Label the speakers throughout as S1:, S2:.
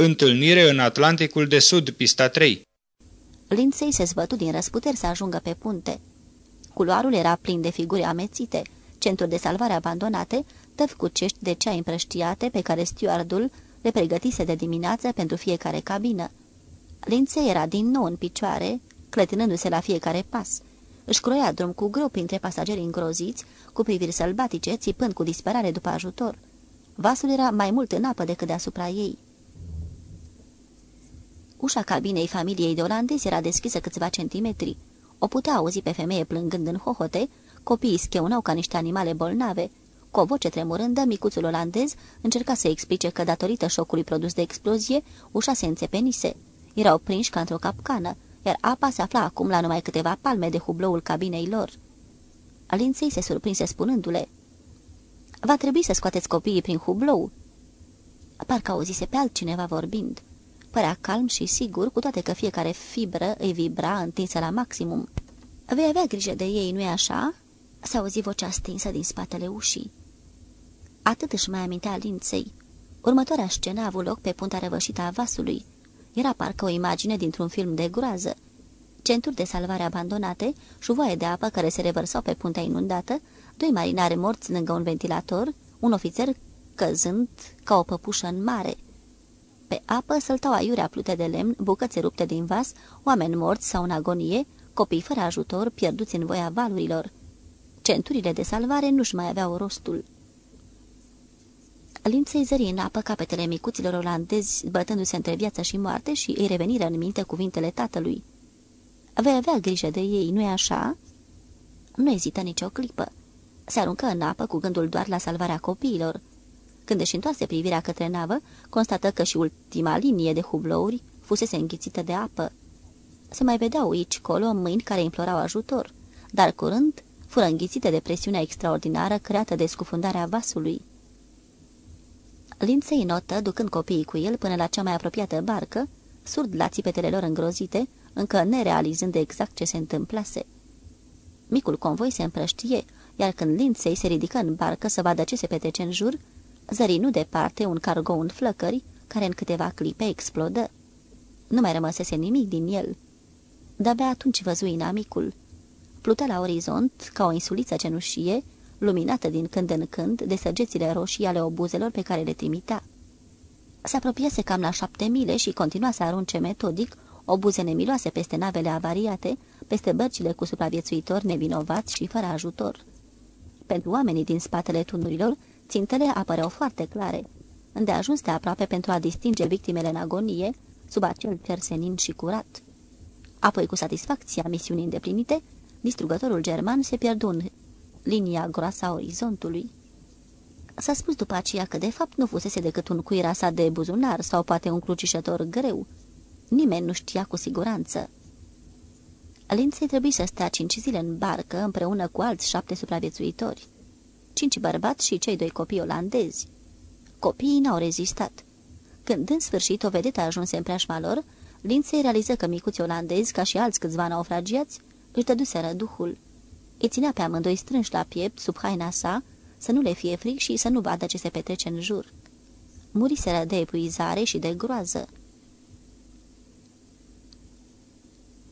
S1: Întâlnire în Atlanticul de Sud, pista 3
S2: Linței se zbătu din răsputeri să ajungă pe punte. Culoarul era plin de figuri amețite, centuri de salvare abandonate, tăvi cu cești de ceai împrăștiate pe care stewardul le pregătise de dimineață pentru fiecare cabină. Linței era din nou în picioare, clătinându-se la fiecare pas. Își croia drum cu greu printre pasageri îngroziți, cu priviri sălbatice, țipând cu disperare după ajutor. Vasul era mai mult în apă decât deasupra ei. Ușa cabinei familiei de olandezi era deschisă câțiva centimetri. O putea auzi pe femeie plângând în hohote, copiii scheunau ca niște animale bolnave. Cu o voce tremurândă, micuțul olandez încerca să explice că, datorită șocului produs de explozie, ușa se înțepenise. Erau prinși ca într-o capcană, iar apa se afla acum la numai câteva palme de hubloul cabinei lor. Alinței se surprinse spunându-le, Va trebui să scoateți copiii prin hublou." Parcă auzise pe altcineva vorbind. Părea calm și sigur, cu toate că fiecare fibră îi vibra întinsă la maximum. Vei avea grijă de ei, nu-i așa?" S-a auzit vocea stinsă din spatele ușii. Atât își mai amintea linței. Următoarea scenă a avut loc pe punta răvășită a vasului. Era parcă o imagine dintr-un film de groază. Centuri de salvare abandonate, șuvoaie de apă care se revărsau pe puntea inundată, doi marinari morți lângă un ventilator, un ofițer căzând ca o păpușă în mare. Pe apă săltau aiurea plute de lemn, bucăți rupte din vas, oameni morți sau în agonie, copii fără ajutor, pierduți în voia valurilor. Centurile de salvare nu-și mai aveau rostul. Linței zări în apă capetele micuților olandezi, bătându-se între viață și moarte și îi reveniră în minte cuvintele tatălui. Vei avea grijă de ei, nu-i așa?" Nu ezită nicio clipă. Se aruncă în apă cu gândul doar la salvarea copiilor. Când își întoarse privirea către navă, constată că și ultima linie de hublouri fusese înghițită de apă. Se mai vedeau aici colo mâini care implorau ajutor, dar curând fură înghițite de presiunea extraordinară creată de scufundarea vasului. Lindsay notă, ducând copiii cu el până la cea mai apropiată barcă, surd la țipetele lor îngrozite, încă nerealizând exact ce se întâmplase. Micul convoi se împrăștie, iar când Lindsay se ridică în barcă să vadă ce se petrece în jur, zări nu departe un cargo în flăcări, care în câteva clipe explodă. Nu mai rămăsese nimic din el. De-abia atunci văzui inamicul. Plută la orizont ca o insuliță cenușie, luminată din când în când de săgețile roșii ale obuzelor pe care le trimitea. Se apropiase cam la șapte mile și continua să arunce metodic obuze nemiloase peste navele avariate, peste bărcile cu supraviețuitori nevinovați și fără ajutor. Pentru oamenii din spatele tunurilor, țintele apăreau foarte clare, îndeajuns de aproape pentru a distinge victimele în agonie, sub acel cer senin și curat. Apoi, cu satisfacția misiunii îndeplinite, distrugătorul german se pierdu în linia groasă a orizontului. S-a spus după aceea că de fapt nu fusese decât un cuirasa de buzunar sau poate un crucișător greu. Nimeni nu știa cu siguranță. Lindsay trebuie să stea cinci zile în barcă împreună cu alți șapte supraviețuitori. Cinci bărbați și cei doi copii olandezi. Copiii n-au rezistat. Când în sfârșit o vedetă ajunse în preajma lor, Lindsay realiză că micuții olandezi, ca și alți câțiva naufragiați, își dăduseră duhul. Îi ținea pe amândoi strânși la piept, sub haina sa, să nu le fie fric și să nu vadă ce se petrece în jur. Muriseră de epuizare și de groază.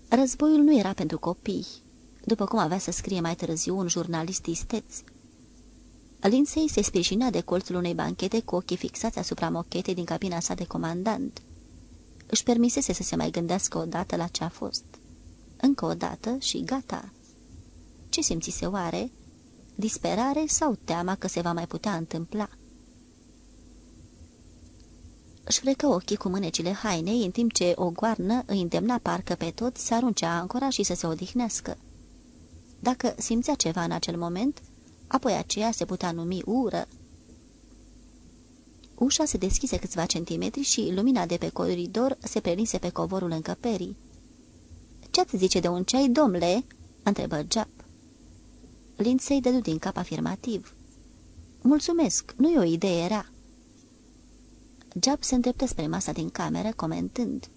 S2: Războiul nu era pentru copii, după cum avea să scrie mai târziu un jurnalist isteț. Lindsay se sprijinea de colțul unei banchete cu ochii fixați asupra mochetei din cabina sa de comandant. Își permisese să se mai gândească odată la ce a fost. Încă o dată și gata. Ce simțise oare? Disperare sau teama că se va mai putea întâmpla? Își frecă ochii cu mânecile hainei, în timp ce o goarnă îi îndemna parcă pe toți să arunce ancora și să se odihnească. Dacă simțea ceva în acel moment, apoi aceea se putea numi ură. Ușa se deschise câțiva centimetri și lumina de pe coridor se prelinse pe covorul încăperii. Ce-ați zice de un ceai, domnule?" întrebă Jap. Lindsay dădu din cap afirmativ. Mulțumesc, nu e o idee rea." Jap se îndreptă spre masa din cameră, comentând.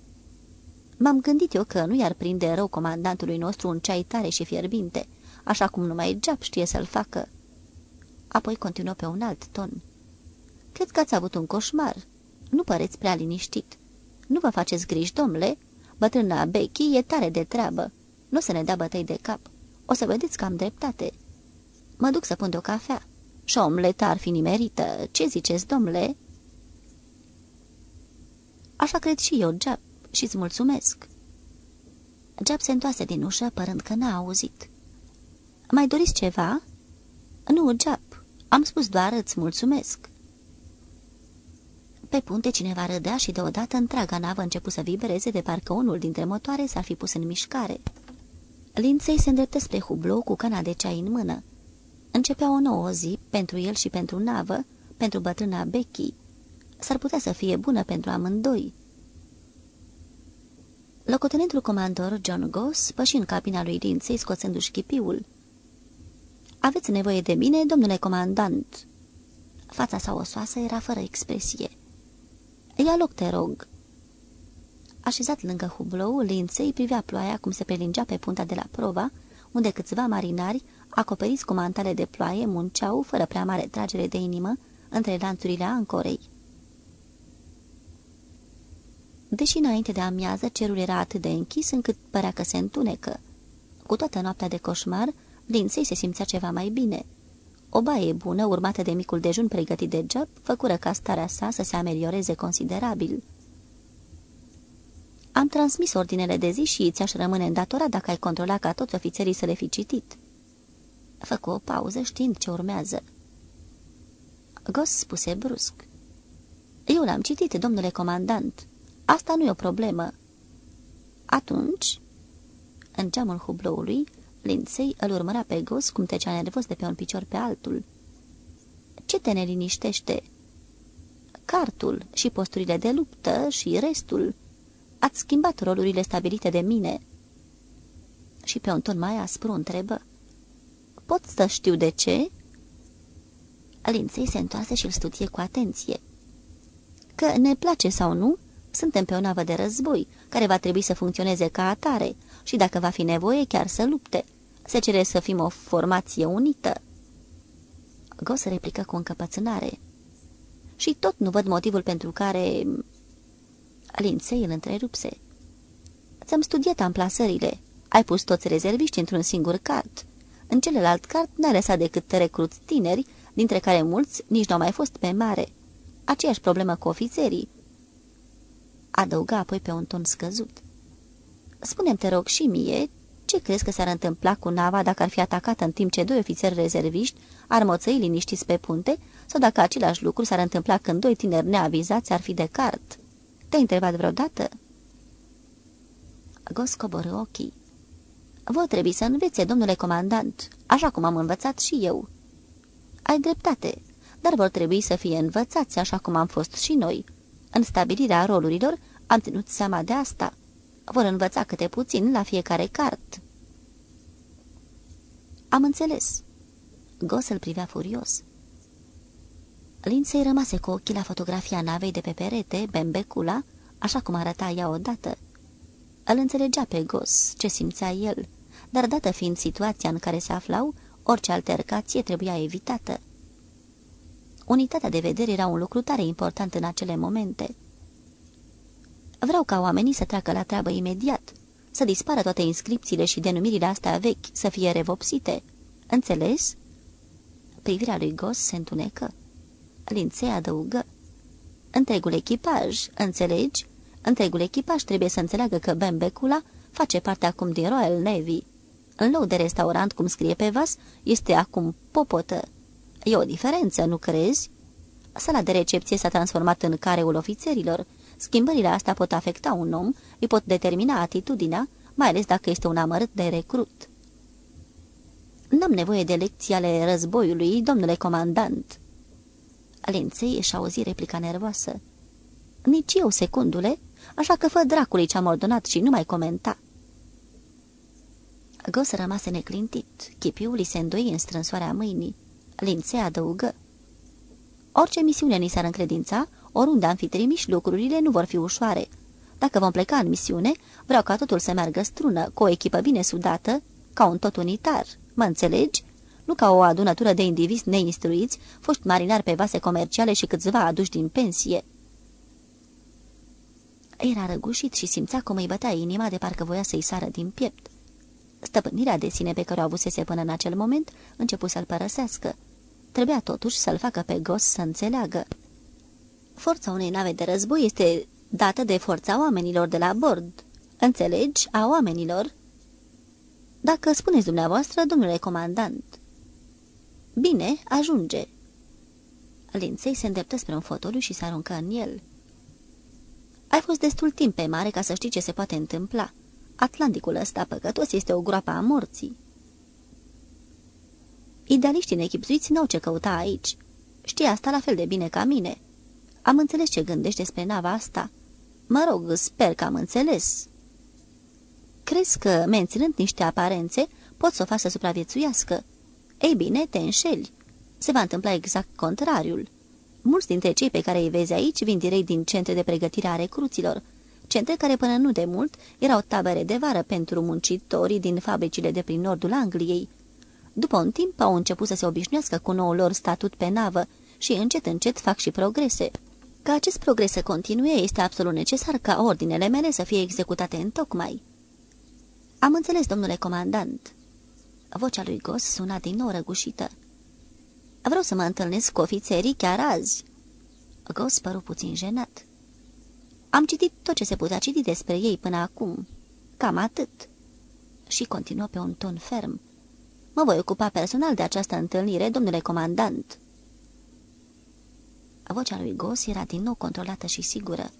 S2: M-am gândit eu că nu i-ar prinde rău comandantului nostru un ceai tare și fierbinte, așa cum numai Jap știe să-l facă. Apoi continuă pe un alt ton. Cred că ați avut un coșmar. Nu păreți prea liniștit. Nu vă faceți griji, domnule. Bătrâna Becky e tare de treabă. Nu să ne dea bătăi de cap. O să vedeți că am dreptate. Mă duc să pun o cafea. Și omleta ar fi nimerită. Ce ziceți, domnule?" Așa cred și eu, Jap, și-ți mulțumesc." Jap se întoase din ușă, părând că n-a auzit. Mai doriți ceva?" Nu, Jap. Am spus doar îți mulțumesc." Pe punte cineva râdea și deodată întreaga navă a început să vibreze de parcă unul dintre motoare s-ar fi pus în mișcare. Linței se îndreptă spre hublou cu cana de ceai în mână. Începea o nouă zi pentru el și pentru navă, pentru bătrâna Becky. S-ar putea să fie bună pentru amândoi. Locotenentul comandor John Goss păși în cabina lui Linței scoțându-și chipiul. Aveți nevoie de mine, domnule comandant?" Fața sa osoasă era fără expresie. Ia loc, te rog." Așezat lângă hublou, Linței privea ploaia cum se prelingea pe punta de la prova, unde câțiva marinari, acoperiți cu mantale de ploaie, munceau, fără prea mare tragere de inimă, între lanțurile ancorei. Deși înainte de amiază cerul era atât de închis încât părea că se întunecă. Cu toată noaptea de coșmar, Linței se simțea ceva mai bine. O baie bună, urmată de micul dejun pregătit de job, făcură ca starea sa să se amelioreze considerabil. Am transmis ordinele de zi și ți-aș rămâne îndatorat dacă ai controla ca toți ofițerii să le fi citit. Făcu o pauză știind ce urmează. Gos spuse brusc. Eu l-am citit, domnule comandant. Asta nu e o problemă. Atunci, în geamul hubloului, Lindsay îl urmărea pe Gos cum trecea nervos de pe un picior pe altul. Ce te neliniștește?" Cartul și posturile de luptă și restul. Ați schimbat rolurile stabilite de mine." Și pe un ton mai aspru întrebă. Pot să știu de ce?" Lindsay se întoarse și îl studie cu atenție. Că ne place sau nu, suntem pe o navă de război, care va trebui să funcționeze ca atare și, dacă va fi nevoie, chiar să lupte. Se cere să fim o formație unită." Gos replică cu încăpățânare. Și tot nu văd motivul pentru care... Linței îl întrerupse. Ți-am studiat amplasările. Ai pus toți rezerviști într-un singur cart. În celălalt cart n-ai lăsat decât recruți tineri, dintre care mulți nici nu au mai fost pe mare. Aceeași problemă cu ofițerii adăuga apoi pe un ton scăzut. Spune-mi, te rog, și mie, ce crezi că s-ar întâmpla cu nava dacă ar fi atacată în timp ce doi ofițeri rezerviști ar moțăi liniștiți pe punte, sau dacă același lucru s-ar întâmpla când doi tineri neavizați ar fi de cart? Te-ai întrebat vreodată?" Gos coboră ochii. Vă trebuie să învețe, domnule comandant, așa cum am învățat și eu." Ai dreptate, dar vor trebui să fie învățați așa cum am fost și noi." În stabilirea rolurilor am ținut seama de asta. Vor învăța câte puțin la fiecare cart. Am înțeles. Gos îl privea furios. Lindsay rămase cu ochii la fotografia navei de pe perete, Bembecula, așa cum arăta ea odată. Îl înțelegea pe Gos, ce simțea el, dar dată fiind situația în care se aflau, orice altercație trebuia evitată. Unitatea de vedere era un lucru tare important în acele momente. Vreau ca oamenii să treacă la treabă imediat, să dispară toate inscripțiile și denumirile astea vechi, să fie revopsite. Înțeles? Privirea lui Gos se întunecă. Linței adăugă. Întregul echipaj, înțelegi? Întregul echipaj trebuie să înțeleagă că Bembecula face parte acum din Royal Navy. În loc de restaurant, cum scrie pe vas, este acum popotă. E o diferență, nu crezi? Sala de recepție s-a transformat în careul ofițerilor. Schimbările astea pot afecta un om, îi pot determina atitudinea, mai ales dacă este un amărât de recrut. N-am nevoie de lecții ale războiului, domnule comandant." Linței își auzi replica nervoasă. Nici eu, secundule, așa că fă dracului ce-am ordonat și nu mai comenta." Gos rămase neclintit, chipiul îi se îndoi în strânsoarea mâinii. Lințe adăugă. Orice misiune ni s-ar încredința, oriunde am fi trimiși, lucrurile nu vor fi ușoare. Dacă vom pleca în misiune, vreau ca totul să meargă strună, cu o echipă bine sudată, ca un tot unitar. Mă înțelegi? Nu ca o adunătură de indivizi neinstruiți, foști marinari pe vase comerciale și câțiva aduși din pensie. Era răgușit și simțea cum îi bătea inima de parcă voia să-i sară din piept. Stăpânirea de sine pe care o avusese până în acel moment începu să-l părăsească. Trebuia totuși să-l facă pe Gos să înțeleagă. Forța unei nave de război este dată de forța oamenilor de la bord. Înțelegi? A oamenilor. Dacă spuneți dumneavoastră, domnule comandant. Bine, ajunge. Linței se îndreptă spre un fotoliu și se aruncă în el. Ai fost destul timp pe mare ca să știi ce se poate întâmpla. Atlanticul ăsta păcătos este o groapă a morții. Idealiștii nechipzuiți n-au ce căuta aici. Știi asta la fel de bine ca mine. Am înțeles ce gândești despre nava asta. Mă rog, sper că am înțeles. Crezi că, menținând niște aparențe, pot să o faci să supraviețuiască? Ei bine, te înșeli. Se va întâmpla exact contrariul. Mulți dintre cei pe care îi vezi aici vin direct din centre de pregătire a recruților, centre care până nu de mult erau tabere de vară pentru muncitorii din fabricile de prin nordul Angliei. După un timp au început să se obișnuiască cu noul lor statut pe navă și încet încet fac și progrese. Ca acest progres să continue, este absolut necesar ca ordinele mele să fie executate în tocmai. Am înțeles, domnule comandant. Vocea lui Gos suna din nou răgușită. Vreau să mă întâlnesc cu ofițerii chiar azi." Gos păru puțin jenat. Am citit tot ce se putea citi despre ei până acum. Cam atât." Și continuă pe un ton ferm. Mă voi ocupa personal de această întâlnire, domnule comandant." Vocea lui Gos era din nou controlată și sigură.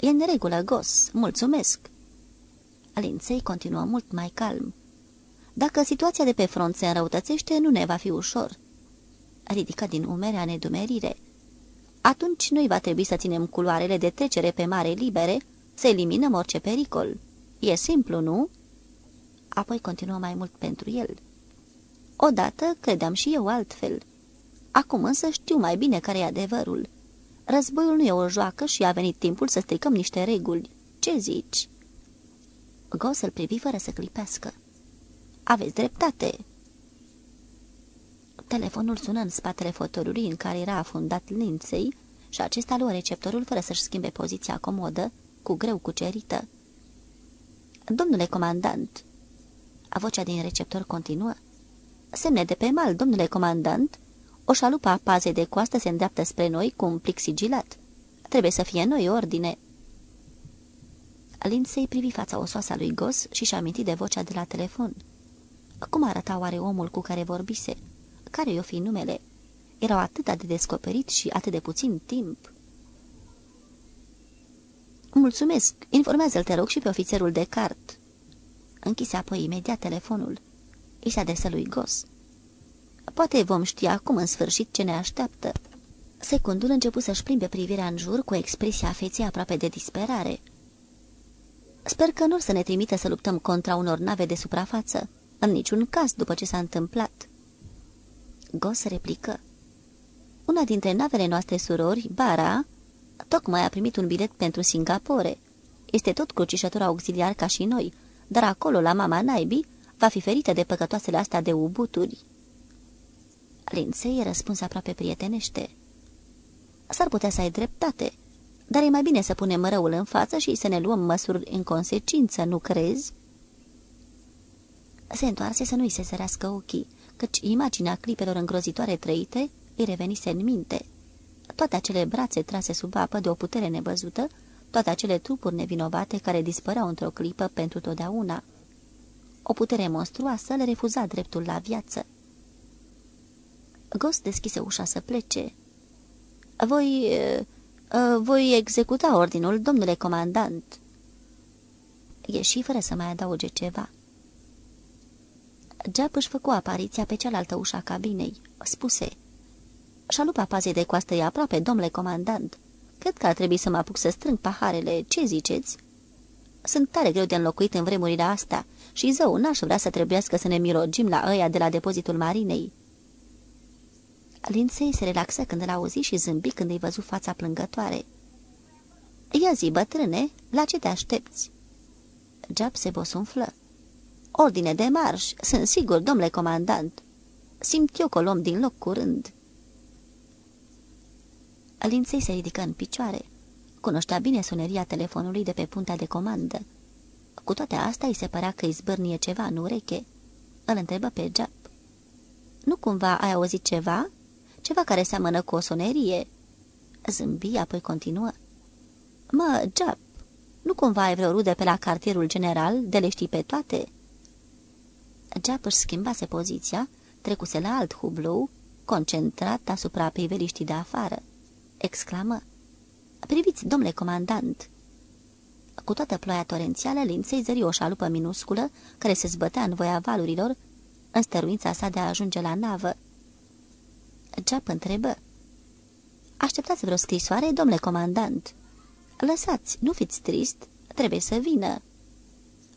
S2: E în regulă, Gos. Mulțumesc." Linței continuă mult mai calm. Dacă situația de pe front se înrăutățește, nu ne va fi ușor." ridică din umerea nedumerire. Atunci noi va trebui să ținem culoarele de trecere pe mare libere, să eliminăm orice pericol. E simplu, nu?" Apoi continuă mai mult pentru el. Odată credeam și eu altfel. Acum însă știu mai bine care e adevărul. Războiul nu e o joacă și a venit timpul să stricăm niște reguli. Ce zici?" Gos îl privi fără să clipească. Aveți dreptate," Telefonul sună în spatele fotolului în care era afundat linței și acesta luă receptorul fără să-și schimbe poziția comodă, cu greu cucerită. Domnule comandant!" A vocea din receptor continuă. Semne de pe mal, domnule comandant! O șalupă a pazei de coastă se îndreaptă spre noi cu un plic sigilat. Trebuie să fie noi ordine." Lindsay privi fața osoasă a lui Gos și-și aminti de vocea de la telefon. Cum arăta oare omul cu care vorbise? care i-o fi numele? Erau atât de descoperit și atât de puțin timp. Mulțumesc, informează-l, te rog, și pe ofițerul de cart. Închise apoi imediat telefonul. I se adresă lui Gos. Poate vom ști acum în sfârșit ce ne așteaptă. Secundul început să-și plimbe privirea în jur cu expresia feței aproape de disperare. Sper că nu o să ne trimită să luptăm contra unor nave de suprafață, în niciun caz după ce s-a întâmplat. Gos replică. Una dintre navele noastre surori, Bara, tocmai a primit un bilet pentru Singapore. Este tot crucișător auxiliar ca și noi, dar acolo, la mama naibii, va fi ferită de păcătoasele astea de ubuturi. Lindsay răspuns aproape prietenește. S-ar putea să ai dreptate, dar e mai bine să punem răul în față și să ne luăm măsuri în consecință, nu crezi? Se întoarse să nu-i se sărească ochii căci imaginea clipelor îngrozitoare trăite îi revenise în minte. Toate acele brațe trase sub apă de o putere nevăzută, toate acele trupuri nevinovate care dispăreau într-o clipă pentru totdeauna. O putere monstruoasă le refuza dreptul la viață. Ghost deschise ușa să plece. Voi... Uh, voi executa ordinul, domnule comandant." Ieși fără să mai adauge ceva. Geap își făcu apariția pe cealaltă ușa cabinei. Spuse, Șalupa pazei de coastă e aproape, domnule comandant. Cred că ar trebui să mă apuc să strâng paharele. Ce ziceți?" Sunt tare greu de înlocuit în vremurile astea și zău, n-aș vrea să trebuiască să ne mirogim la ăia de la depozitul marinei." Lindsay se relaxă când îl auzi și zâmbi când îi văzu fața plângătoare. Ia zi, bătrâne, la ce te aștepți?" Jab se bosunflă. Ordine de marș, sunt sigur, domnule comandant. Simt eu că luăm din loc curând. Linței se ridică în picioare. Cunoștea bine suneria telefonului de pe puntea de comandă. Cu toate astea îi se părea că îi zbârnie ceva în ureche. Îl întrebă pe Jap. Nu cumva ai auzit ceva? Ceva care seamănă cu o sonerie?" Zâmbi, apoi continuă. Mă, Jap, nu cumva ai vreo rude pe la cartierul general, de le știi pe toate?" Jap își schimbase poziția, trecuse la alt hublou, concentrat asupra priveliștii de afară. Exclamă. Priviți, domnule comandant!" Cu toată ploaia torențială, linței zări o șalupă minusculă, care se zbătea în voia valurilor, în stăruința sa de a ajunge la navă. Jap întrebă. Așteptați vreo scrisoare, domnule comandant?" Lăsați, nu fiți trist, trebuie să vină."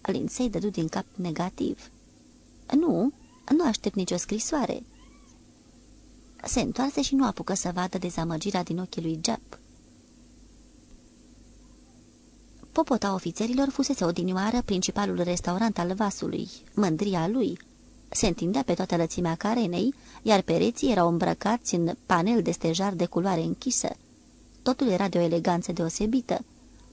S2: Linței dădu din cap negativ. Nu, nu aștept nicio scrisoare." Se întoarse și nu apucă să vadă dezamăgirea din ochii lui Jap. Popota ofițerilor fusese odinioară principalul restaurant al vasului, mândria lui. Se întindea pe toată lățimea carenei, iar pereții erau îmbrăcați în panel de stejar de culoare închisă. Totul era de o eleganță deosebită.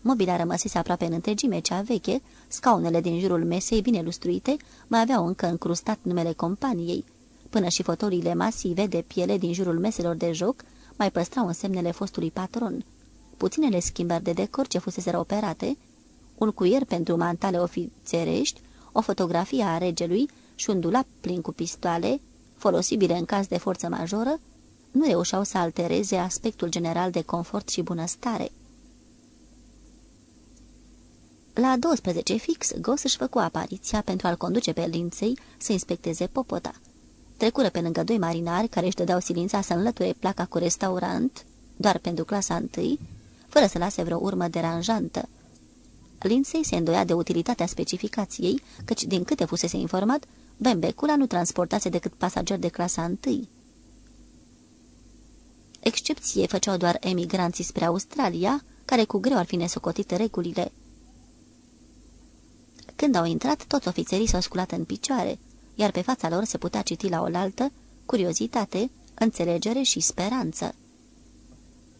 S2: Mobila rămăsese aproape în întregime cea veche, scaunele din jurul mesei bine lustruite mai aveau încă încrustat numele companiei. Până și fotoliile masive de piele din jurul meselor de joc mai păstrau însemnele fostului patron puținele schimbări de decor ce fusese operate, un cuier pentru mantale ofițerești, o fotografie a regelui și un dulap plin cu pistoale, folosibile în caz de forță majoră, nu reușeau să altereze aspectul general de confort și bunăstare. La 12 fix, Gos își făcu apariția pentru a-l conduce pe linței să inspecteze popota. Trecură pe lângă doi marinari care își dădeau silința să înlăture placa cu restaurant, doar pentru clasa întâi, fără să lase vreo urmă deranjantă. Lindsay se îndoia de utilitatea specificației, căci, din câte fusese informat, Bembecula nu transportase decât pasageri de clasa întâi. Excepție făceau doar emigranții spre Australia, care cu greu ar fi nesocotit regulile. Când au intrat, toți ofițerii s-au sculat în picioare, iar pe fața lor se putea citi la oaltă curiozitate, înțelegere și speranță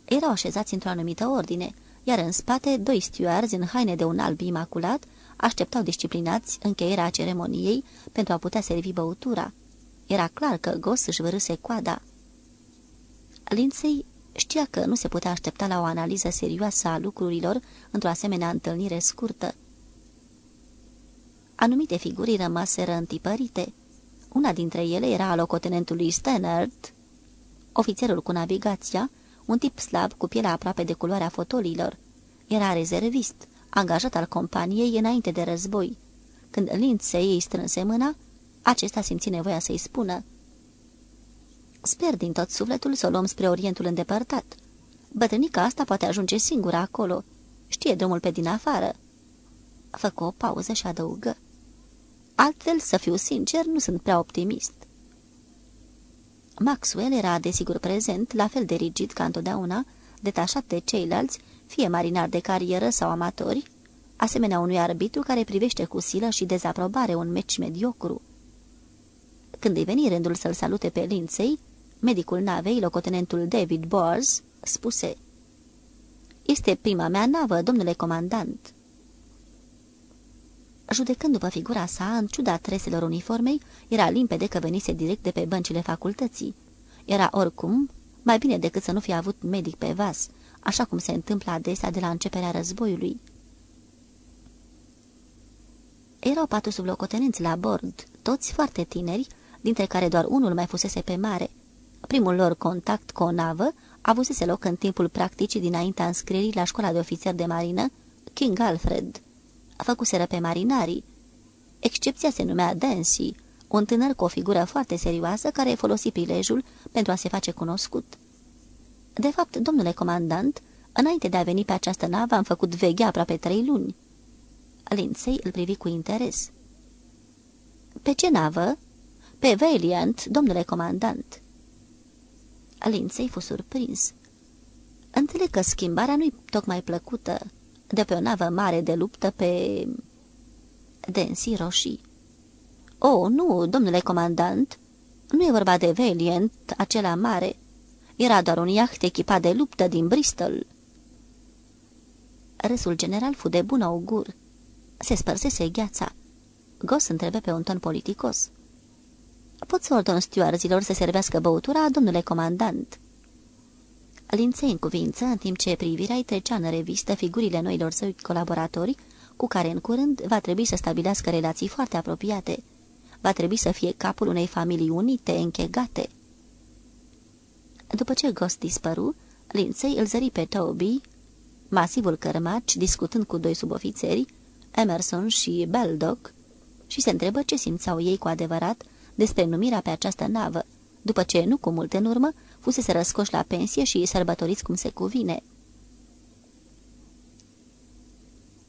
S2: erau așezați într-o anumită ordine, iar în spate doi stewardzi în haine de un alb imaculat așteptau disciplinați încheierea ceremoniei pentru a putea servi băutura. Era clar că Gos își vărâse coada. Lindsay știa că nu se putea aștepta la o analiză serioasă a lucrurilor într-o asemenea întâlnire scurtă. Anumite figuri rămaseră întipărite. Una dintre ele era a locotenentului Stannard, ofițerul cu navigația, un tip slab cu pielea aproape de culoarea fotolilor. Era rezervist, angajat al companiei înainte de război. Când Lindsay îi strânse mâna, acesta simți nevoia să-i spună. Sper din tot sufletul să o luăm spre Orientul îndepărtat. Bătrânica asta poate ajunge singură acolo. Știe drumul pe din afară. Făcă o pauză și adăugă. Altfel, să fiu sincer, nu sunt prea optimist. Maxwell era desigur prezent, la fel de rigid ca întotdeauna, detașat de ceilalți, fie marinari de carieră sau amatori, asemenea unui arbitru care privește cu silă și dezaprobare un meci mediocru. Când îi veni rândul să-l salute pe Lindsay, medicul navei, locotenentul David Bors, spuse Este prima mea navă, domnule comandant." Judecându-vă figura sa, în ciuda treselor uniformei, era limpede că venise direct de pe băncile facultății. Era oricum mai bine decât să nu fie avut medic pe vas, așa cum se întâmplă adesea de la începerea războiului. Erau patru sublocotenenți la bord, toți foarte tineri, dintre care doar unul mai fusese pe mare. Primul lor contact cu o navă avusese loc în timpul practicii dinaintea înscrierii la școala de ofițer de marină, King Alfred făcuseră pe marinarii. Excepția se numea Dancy, un tânăr cu o figură foarte serioasă care folosi prilejul pentru a se face cunoscut. De fapt, domnule comandant, înainte de a veni pe această navă am făcut veghea aproape trei luni. Lindsay îl privi cu interes. Pe ce navă?" Pe Valiant, domnule comandant." Lindsay fu surprins. Înțeleg că schimbarea nu-i tocmai plăcută de pe o navă mare de luptă pe... Densi roșii. O, oh, nu, domnule comandant, nu e vorba de Valiant, acela mare. Era doar un iaht echipat de luptă din Bristol." Râsul general fu de bun augur. Se spărsese gheața. Gos întrebe pe un ton politicos. Pot să ordon stewardilor să servească băutura, domnule comandant?" Linței în cuvință, în timp ce privirea îi trecea în revistă figurile noilor săi colaboratori, cu care în curând va trebui să stabilească relații foarte apropiate. Va trebui să fie capul unei familii unite, închegate. După ce Ghost dispăru, Linței îl zări pe Toby, masivul cărmaci, discutând cu doi subofițeri, Emerson și Beldoc, și se întrebă ce simțau ei cu adevărat despre numirea pe această navă, după ce, nu cu mult în urmă, fusese răscoși la pensie și sărbătoriți cum se cuvine.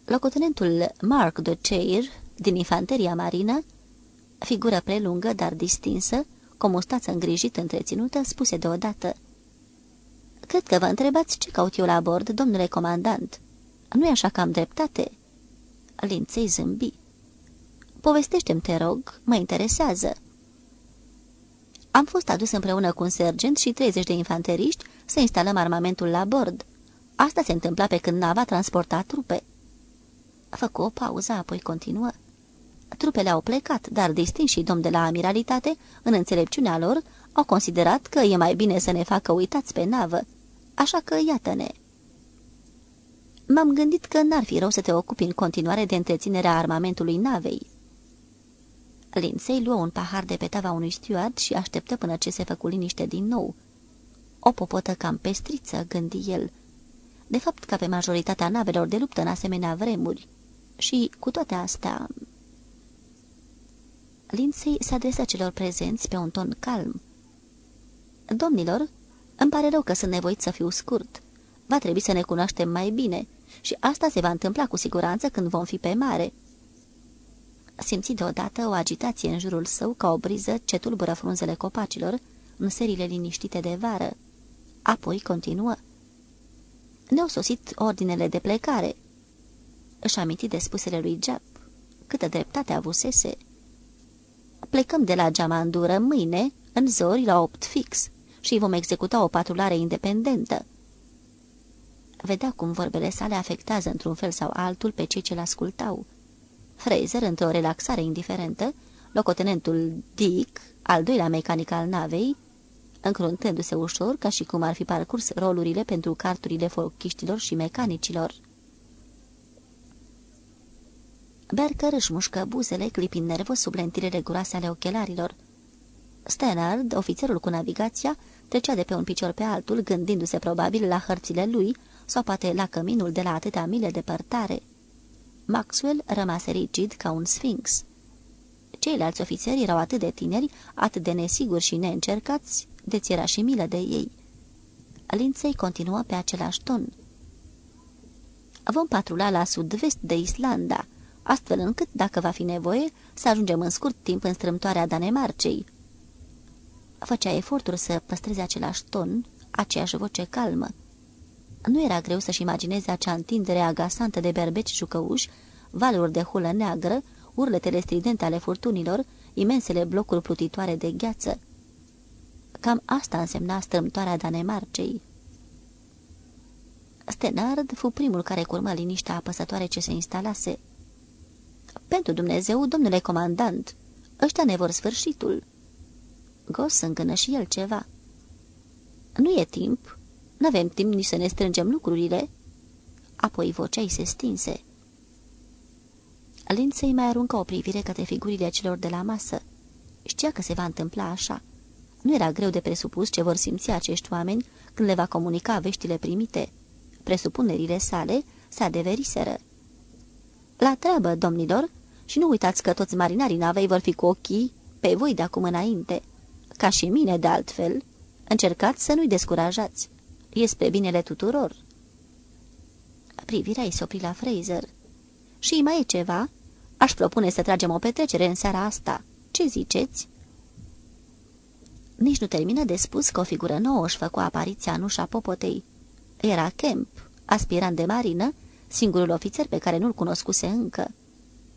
S2: Locotenentul Mark de Chair, din infanteria marină, figură prelungă, dar distinsă, cu o mustață îngrijită întreținută, spuse deodată. Cred că vă întrebați ce caut eu la bord, domnule comandant. nu e așa că am dreptate?" Linței zâmbi. Povestește-mi, te rog, mă interesează." Am fost adus împreună cu un sergent și 30 de infanteriști să instalăm armamentul la bord. Asta se întâmpla pe când nava transporta trupe. Făcu o pauză, apoi continuă. Trupele au plecat, dar distinși domn de la amiralitate, în înțelepciunea lor, au considerat că e mai bine să ne facă uitați pe navă. Așa că iată-ne. M-am gândit că n-ar fi rău să te ocupi în continuare de întreținerea armamentului navei. Lindsay luă un pahar de pe tava unui steward și așteptă până ce se făcu liniște din nou. O popotă cam pestriță, gândi el. De fapt, ca pe majoritatea navelor de luptă în asemenea vremuri. Și, cu toate astea... Lindsay se adresă celor prezenți pe un ton calm. Domnilor, îmi pare rău că sunt nevoit să fiu scurt. Va trebui să ne cunoaștem mai bine și asta se va întâmpla cu siguranță când vom fi pe mare simți deodată o agitație în jurul său ca o briză ce tulbură frunzele copacilor în serile liniștite de vară. Apoi continuă. Ne-au sosit ordinele de plecare. Își aminti de spusele lui Jap. Câtă dreptate avusese. Plecăm de la Geamandură mâine, în zori, la opt fix, și vom executa o patrulare independentă. Vedea cum vorbele sale afectează într-un fel sau altul pe cei ce-l ascultau Fraser, într-o relaxare indiferentă, locotenentul Dick, al doilea mecanic al navei, încruntându-se ușor, ca și cum ar fi parcurs rolurile pentru carturile folchiștilor și mecanicilor. Berker își mușcă buzele, clipind nervos sub lentilele guroase ale ochelarilor. Stenard, ofițerul cu navigația, trecea de pe un picior pe altul, gândindu-se probabil la hărțile lui sau poate la căminul de la atâtea mile departare. Maxwell rămase rigid ca un sfinx. Ceilalți ofițeri erau atât de tineri, atât de nesiguri și neîncercați, de ți era și milă de ei. Linței continuă pe același ton. Vom patrula la sud-vest de Islanda, astfel încât, dacă va fi nevoie, să ajungem în scurt timp în strâmtoarea Danemarcei. Făcea eforturi să păstreze același ton, aceeași voce calmă. Nu era greu să-și imagineze acea întindere agasantă de berbeci jucăuși, valuri de hulă neagră, urletele stridente ale furtunilor, imensele blocuri plutitoare de gheață. Cam asta însemna strâmtoarea Danemarcei. Stenard fu primul care curmă liniștea apăsătoare ce se instalase. Pentru Dumnezeu, domnule comandant, ăștia ne vor sfârșitul." Gos îngână și el ceva. Nu e timp, N-avem timp nici să ne strângem lucrurile." Apoi vocea se stinse. Lindsay mai aruncă o privire către figurile celor de la masă. Știa că se va întâmpla așa. Nu era greu de presupus ce vor simți acești oameni când le va comunica veștile primite. Presupunerile sale se adeveriseră. La treabă, domnilor, și nu uitați că toți marinarii navei vor fi cu ochii pe voi de acum înainte. Ca și mine, de altfel, încercați să nu-i descurajați e spre binele tuturor. Privirea îi se opri la Fraser. Și mai e ceva? Aș propune să tragem o petrecere în seara asta. Ce ziceți?" Nici nu termină de spus că o figură nouă își făcu apariția în ușa popotei. Era Kemp, aspirant de marină, singurul ofițer pe care nu-l cunoscuse încă.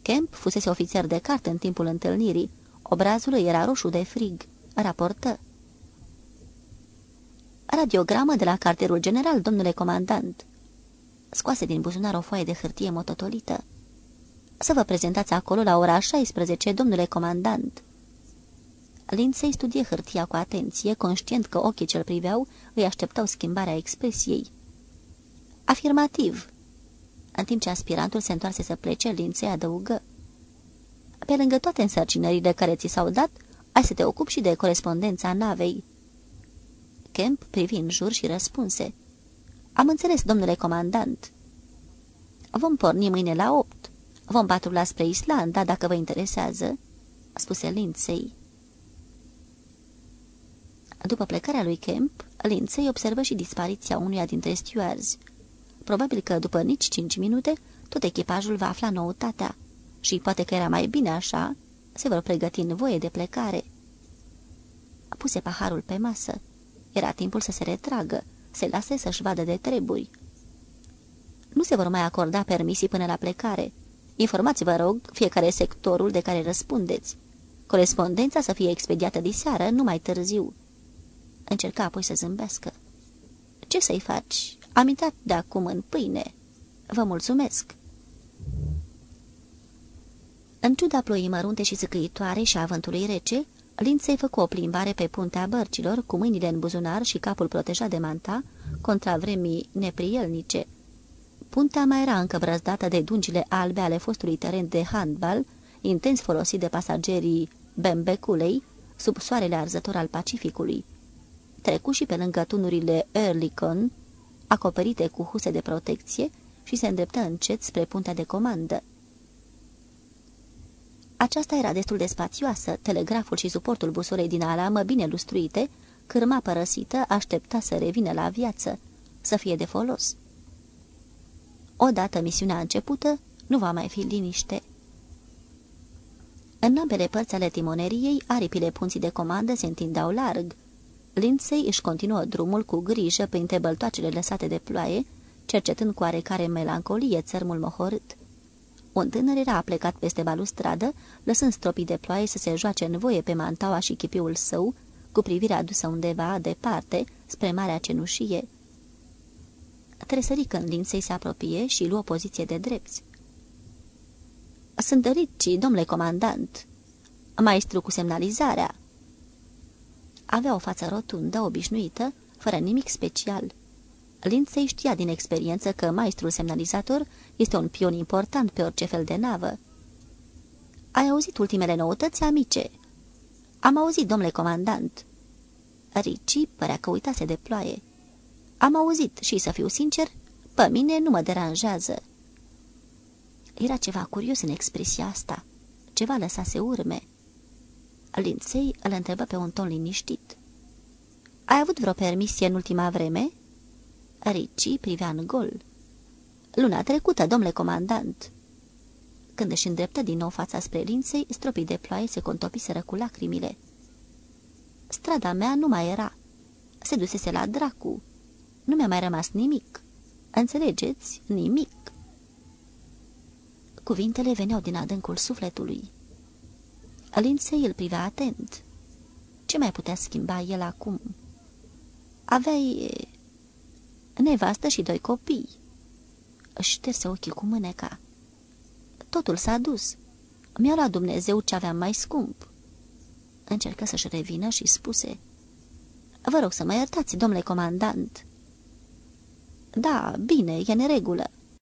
S2: Kemp fusese ofițer de cart în timpul întâlnirii. Obrazul era roșu de frig. Raportă. Radiogramă de la cartierul general, domnule comandant." Scoase din buzunar o foaie de hârtie mototolită. Să vă prezentați acolo la ora 16, domnule comandant." Lindsay studie hârtia cu atenție, conștient că ochii ce-l priveau îi așteptau schimbarea expresiei. Afirmativ. În timp ce aspirantul se întoarse să plece, Lindsay adăugă. Pe lângă toate însărcinările care ți s-au dat, ai să te ocupi și de corespondența navei." Kemp privi în jur și răspunse. Am înțeles, domnule comandant." Vom porni mâine la opt. Vom patrula spre Islanda, dacă vă interesează," spuse Lindsay. După plecarea lui Kemp, Lindsay observă și dispariția unuia dintre stewards. Probabil că după nici cinci minute, tot echipajul va afla noutatea și poate că era mai bine așa, se vor pregăti în voie de plecare. Puse paharul pe masă. Era timpul să se retragă, se lase să-și vadă de treburi. Nu se vor mai acorda permisii până la plecare. Informați, vă rog, fiecare sectorul de care răspundeți. Corespondența să fie expediată diseară, nu mai târziu. Încerca apoi să zâmbească. Ce să-i faci? Am intrat de acum în pâine. Vă mulțumesc. În ciuda ploii mărunte și săcăitoare și a vântului rece, Lindsay făcu o plimbare pe puntea bărcilor, cu mâinile în buzunar și capul protejat de manta, contra vremii neprielnice. Puntea mai era încă brăzdată de dungile albe ale fostului teren de handbal, intens folosit de pasagerii Bembeculei, sub soarele arzător al Pacificului. Trecu și pe lângă tunurile Erlicon, acoperite cu huse de protecție, și se îndreptă încet spre puntea de comandă. Aceasta era destul de spațioasă, telegraful și suportul busolei din alamă bine lustruite, cârma părăsită aștepta să revină la viață, să fie de folos. Odată misiunea începută, nu va mai fi liniște. În ambele părți ale timoneriei, aripile punții de comandă se întindeau larg. Lindsay își continuă drumul cu grijă printre băltoacele lăsate de ploaie, cercetând cu oarecare melancolie țărmul mohorât. Un tânăr era plecat peste balustradă, lăsând stropii de ploaie să se joace în voie pe mantaua și chipiul său, cu privirea adusă undeva departe, spre Marea Cenușie. Tresări când Linței se apropie și luă poziție de drept. Sunt Ricci, domnule comandant. Maestru cu semnalizarea." Avea o față rotundă, obișnuită, fără nimic special. Lindsay știa din experiență că maestrul semnalizator este un pion important pe orice fel de navă. Ai auzit ultimele noutăți, amice?" Am auzit, domnule comandant." Ricci părea că uitase de ploaie. Am auzit și, să fiu sincer, pe mine nu mă deranjează." Era ceva curios în expresia asta. Ceva lăsase urme. Lindsay îl întrebă pe un ton liniștit. Ai avut vreo permisie în ultima vreme?" Ricci privea în gol. Luna trecută, domnule comandant." Când își îndreptă din nou fața spre linței, stropii de ploaie se contopiseră cu lacrimile. Strada mea nu mai era. Se dusese la dracu. Nu mi-a mai rămas nimic. Înțelegeți? Nimic. Cuvintele veneau din adâncul sufletului. Linței îl privea atent. Ce mai putea schimba el acum? Aveai nevastă și doi copii. Își șterse ochii cu mâneca. Totul s-a dus. Mi-a luat Dumnezeu ce aveam mai scump. Încercă să-și revină și spuse. Vă rog să mă iertați, domnule comandant. Da, bine, e neregulă.